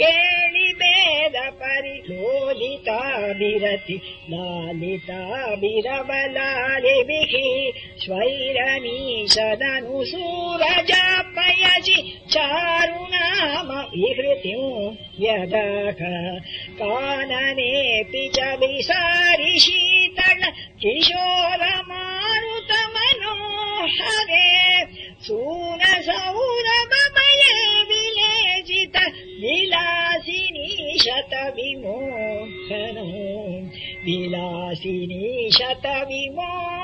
केलिभेद परिलोलिताभिरति लालिताभिरबलालिभिः स्वैरमीशदनुसूरजापयसि चारुणाम विहृतिम् यदाक काननेऽपि च विसारि शीतल किशोरमारुतमनोहरे विलासिनी शत विमो